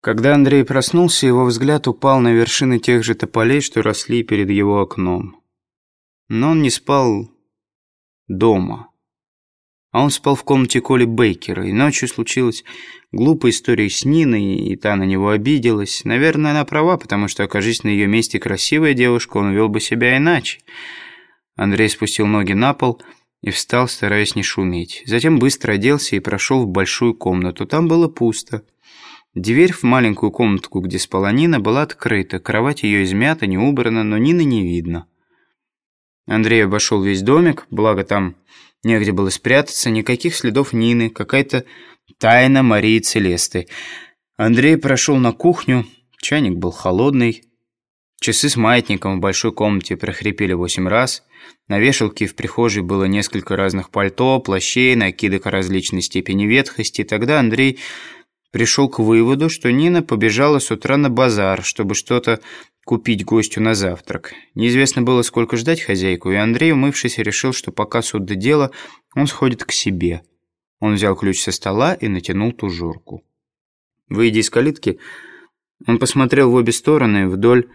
Когда Андрей проснулся, его взгляд упал на вершины тех же тополей, что росли перед его окном. Но он не спал дома. А он спал в комнате Коли Бейкера, и ночью случилась глупая история с Ниной, и та на него обиделась. Наверное, она права, потому что, окажись на ее месте красивая девушка, он вел бы себя иначе. Андрей спустил ноги на пол и встал, стараясь не шуметь. Затем быстро оделся и прошел в большую комнату. Там было пусто. Дверь в маленькую комнатку, где спала Нина, была открыта. Кровать ее измята, не убрана, но Нины не видно. Андрей обошел весь домик, благо там негде было спрятаться, никаких следов Нины, какая-то тайна Марии Целесты. Андрей прошел на кухню, чайник был холодный. Часы с маятником в большой комнате прохрипели восемь раз. На вешалке в прихожей было несколько разных пальто, плащей, накидок различной степени ветхости. Тогда Андрей пришел к выводу, что Нина побежала с утра на базар, чтобы что-то купить гостю на завтрак. Неизвестно было, сколько ждать хозяйку, и Андрей, умывшись, решил, что пока суд до дела, он сходит к себе. Он взял ключ со стола и натянул тужурку. Выйдя из калитки, он посмотрел в обе стороны вдоль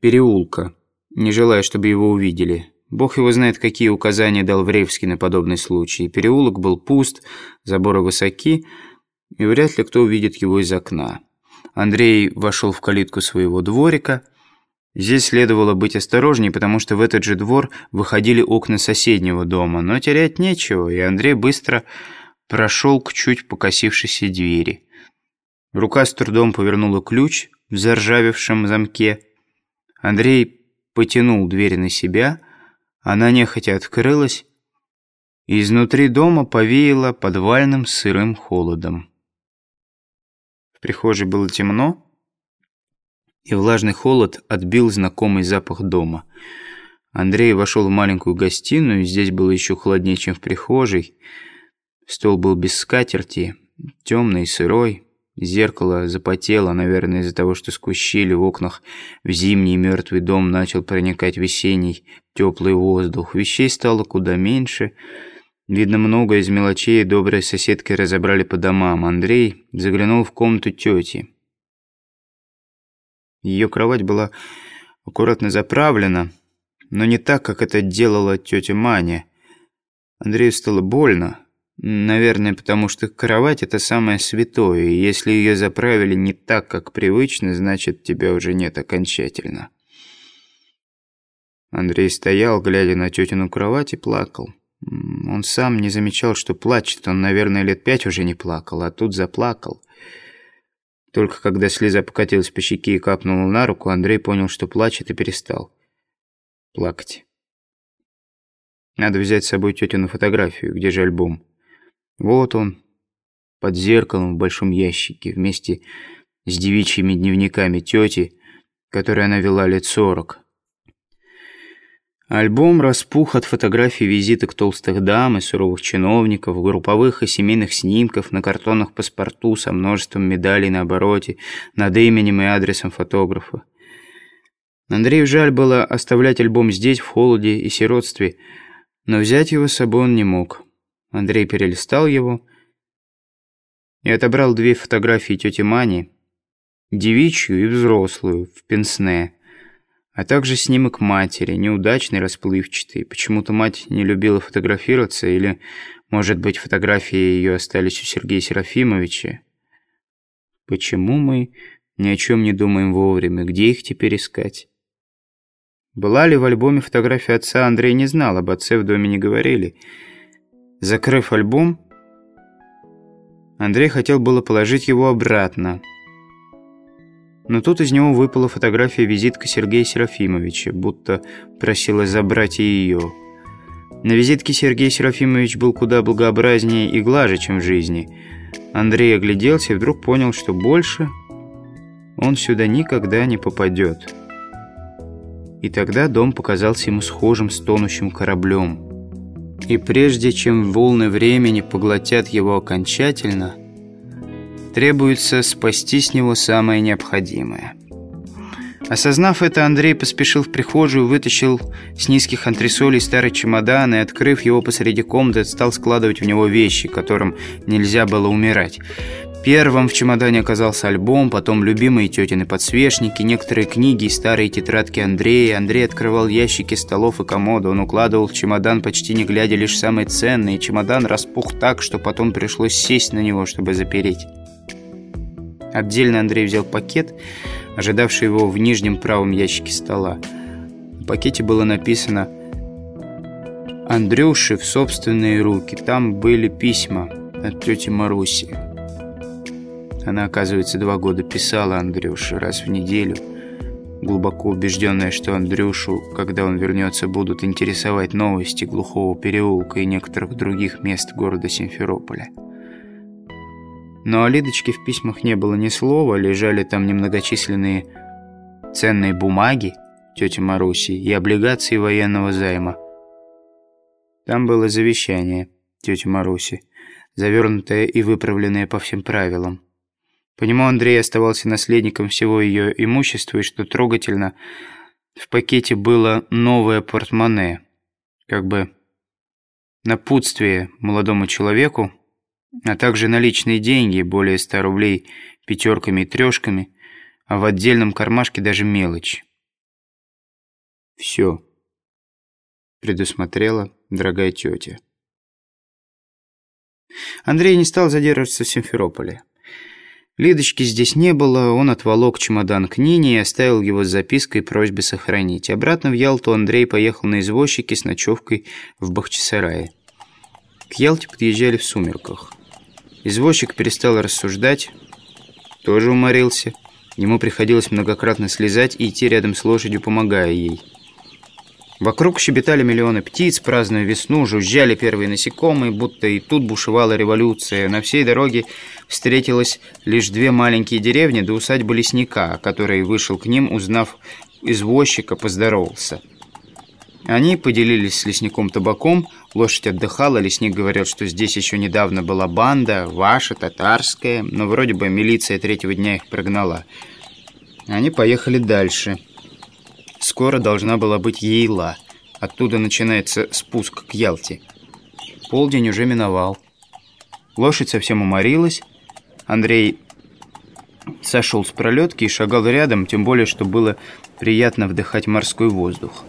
переулка, не желая, чтобы его увидели. Бог его знает, какие указания дал Вревский на подобный случай. Переулок был пуст, заборы высоки, и вряд ли кто увидит его из окна. Андрей вошел в калитку своего дворика. Здесь следовало быть осторожней, потому что в этот же двор выходили окна соседнего дома, но терять нечего, и Андрей быстро прошел к чуть покосившейся двери. Рука с трудом повернула ключ в заржавевшем замке. Андрей потянул дверь на себя, она нехотя открылась, и изнутри дома повеяло подвальным сырым холодом. В прихожей было темно, и влажный холод отбил знакомый запах дома. Андрей вошел в маленькую гостиную, здесь было еще холоднее, чем в прихожей. Стол был без скатерти, темный и сырой. Зеркало запотело, наверное, из-за того, что сквозь щели в окнах в зимний мертвый дом начал проникать весенний теплый воздух. Вещей стало куда меньше — Видно, много из мелочей добрые соседки разобрали по домам. Андрей заглянул в комнату тети. Ее кровать была аккуратно заправлена, но не так, как это делала тетя Маня. Андрею стало больно. Наверное, потому что кровать – это самое святое, и если ее заправили не так, как привычно, значит, тебя уже нет окончательно. Андрей стоял, глядя на тетину кровать, и плакал. Он сам не замечал, что плачет. Он, наверное, лет пять уже не плакал, а тут заплакал. Только когда слеза покатилась по щеке и капнула на руку, Андрей понял, что плачет и перестал плакать. Надо взять с собой тетину фотографию. Где же альбом? Вот он, под зеркалом в большом ящике, вместе с девичьими дневниками тети, которые она вела лет сорок. Альбом распух от фотографий визиток толстых дам и суровых чиновников, групповых и семейных снимков на картонных паспорту со множеством медалей на обороте, над именем и адресом фотографа. Андрею жаль было оставлять альбом здесь, в холоде и сиротстве, но взять его с собой он не мог. Андрей перелистал его и отобрал две фотографии тети Мани, девичью и взрослую, в пенсне а также снимок матери, неудачный, расплывчатый. Почему-то мать не любила фотографироваться, или, может быть, фотографии ее остались у Сергея Серафимовича. Почему мы ни о чем не думаем вовремя? Где их теперь искать? Была ли в альбоме фотография отца, Андрей не знал, об отце в доме не говорили. Закрыв альбом, Андрей хотел было положить его обратно – но тут из него выпала фотография-визитка Сергея Серафимовича, будто просила забрать ее. На визитке Сергей Серафимович был куда благообразнее и глаже, чем в жизни. Андрей огляделся и вдруг понял, что больше он сюда никогда не попадет. И тогда дом показался ему схожим с тонущим кораблем. И прежде чем волны времени поглотят его окончательно – Требуется спасти с него самое необходимое. Осознав это, Андрей поспешил в прихожую, вытащил с низких антресолей старый чемодан и, открыв его посреди комнаты, стал складывать в него вещи, которым нельзя было умирать. Первым в чемодане оказался альбом, потом любимые тетины подсвечники, некоторые книги и старые тетрадки Андрея. Андрей открывал ящики столов и комода. Он укладывал в чемодан, почти не глядя, лишь самые ценные. Чемодан распух так, что потом пришлось сесть на него, чтобы запереть. Отдельно Андрей взял пакет, ожидавший его в нижнем правом ящике стола. В пакете было написано «Андрюши в собственные руки». Там были письма от тети Маруси. Она, оказывается, два года писала Андрюше раз в неделю, глубоко убежденная, что Андрюшу, когда он вернется, будут интересовать новости глухого переулка и некоторых других мест города Симферополя. Но о Лидочке в письмах не было ни слова, лежали там немногочисленные ценные бумаги тети Маруси и облигации военного займа. Там было завещание тети Маруси, завернутое и выправленное по всем правилам. По нему Андрей оставался наследником всего ее имущества, и что трогательно, в пакете было новое портмоне, как бы напутствие молодому человеку, а также наличные деньги, более ста рублей пятерками и трешками, а в отдельном кармашке даже мелочь. Все предусмотрела дорогая тетя. Андрей не стал задерживаться в Симферополе. Лидочки здесь не было, он отволок чемодан к Нине и оставил его с запиской просьбой сохранить. Обратно в Ялту Андрей поехал на извозчике с ночевкой в Бахчисарае. К Ялте подъезжали в сумерках. Извозчик перестал рассуждать, тоже уморился. Ему приходилось многократно слезать и идти рядом с лошадью, помогая ей. Вокруг щебетали миллионы птиц, празднуя весну, жужжали первые насекомые, будто и тут бушевала революция. На всей дороге встретилось лишь две маленькие деревни до усадьбы лесника, который вышел к ним, узнав извозчика, поздоровался. Они поделились с лесником табаком, лошадь отдыхала, лесник говорил, что здесь еще недавно была банда, ваша, татарская, но вроде бы милиция третьего дня их прогнала. Они поехали дальше. Скоро должна была быть Ейла. Оттуда начинается спуск к Ялте. Полдень уже миновал. Лошадь совсем уморилась. Андрей сошел с пролетки и шагал рядом, тем более, что было приятно вдыхать морской воздух.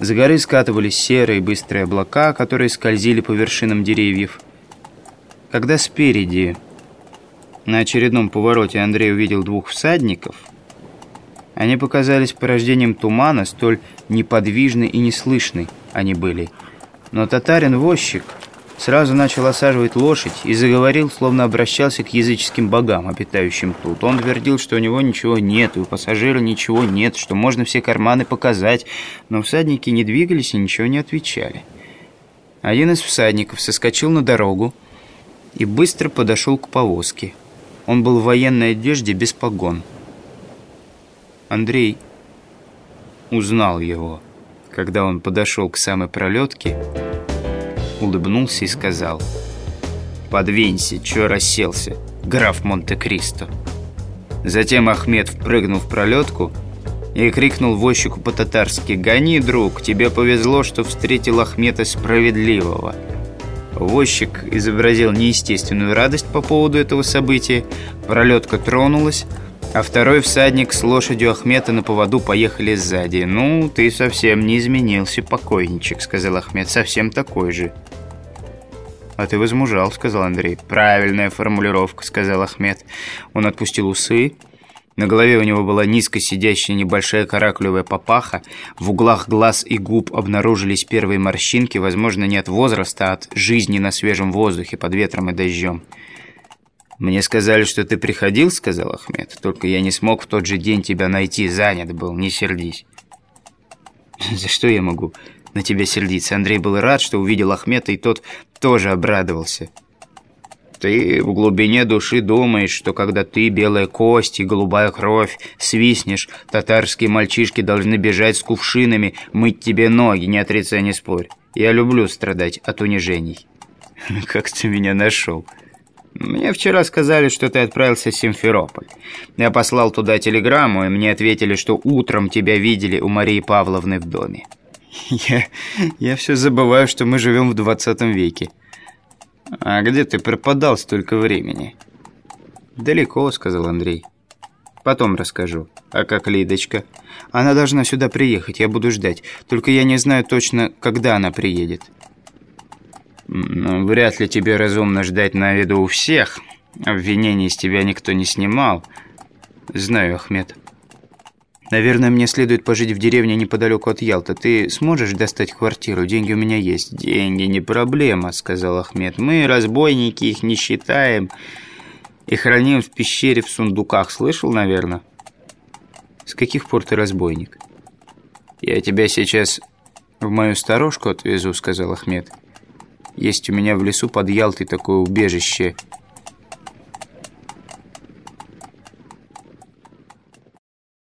С горы скатывались серые быстрые облака, которые скользили по вершинам деревьев. Когда спереди, на очередном повороте, Андрей увидел двух всадников – они показались порождением тумана, столь неподвижны и неслышны они были. Но татарин-возчик сразу начал осаживать лошадь и заговорил, словно обращался к языческим богам, обитающим тут. Он твердил, что у него ничего нет, и у пассажира ничего нет, что можно все карманы показать, но всадники не двигались и ничего не отвечали. Один из всадников соскочил на дорогу и быстро подошел к повозке. Он был в военной одежде без погон. Андрей узнал его, когда он подошел к самой пролетке, улыбнулся и сказал «Подвинься, чё расселся, граф Монте-Кристо». Затем Ахмед впрыгнул в пролетку и крикнул возчику по-татарски «Гони, друг, тебе повезло, что встретил Ахмета Справедливого». Возчик изобразил неестественную радость по поводу этого события, пролетка тронулась, а второй всадник с лошадью Ахмета на поводу поехали сзади. «Ну, ты совсем не изменился, покойничек», — сказал Ахмед. «Совсем такой же». «А ты возмужал», — сказал Андрей. «Правильная формулировка», — сказал Ахмед. Он отпустил усы. На голове у него была низко сидящая небольшая каракулевая папаха. В углах глаз и губ обнаружились первые морщинки, возможно, не от возраста, а от жизни на свежем воздухе под ветром и дождем. «Мне сказали, что ты приходил», — сказал Ахмед. «Только я не смог в тот же день тебя найти, занят был, не сердись». «За что я могу на тебя сердиться?» Андрей был рад, что увидел Ахмета, и тот тоже обрадовался. «Ты в глубине души думаешь, что когда ты, белая кость и голубая кровь, свистнешь, татарские мальчишки должны бежать с кувшинами, мыть тебе ноги, не отрицай, не спорь. Я люблю страдать от унижений». «Как ты меня нашел?» Мне вчера сказали, что ты отправился в Симферополь. Я послал туда телеграмму, и мне ответили, что утром тебя видели у Марии Павловны в доме. Я, я все забываю, что мы живем в 20 веке. А где ты пропадал столько времени? «Далеко», — сказал Андрей. «Потом расскажу. А как Лидочка?» «Она должна сюда приехать, я буду ждать. Только я не знаю точно, когда она приедет». Ну, «Вряд ли тебе разумно ждать на виду у всех. Обвинений с тебя никто не снимал». «Знаю, Ахмед». «Наверное, мне следует пожить в деревне неподалеку от Ялта. Ты сможешь достать квартиру? Деньги у меня есть». «Деньги не проблема», — сказал Ахмед. «Мы, разбойники, их не считаем и храним в пещере в сундуках. Слышал, наверное?» «С каких пор ты разбойник?» «Я тебя сейчас в мою сторожку отвезу», — сказал Ахмед. «Есть у меня в лесу под Ялтой такое убежище —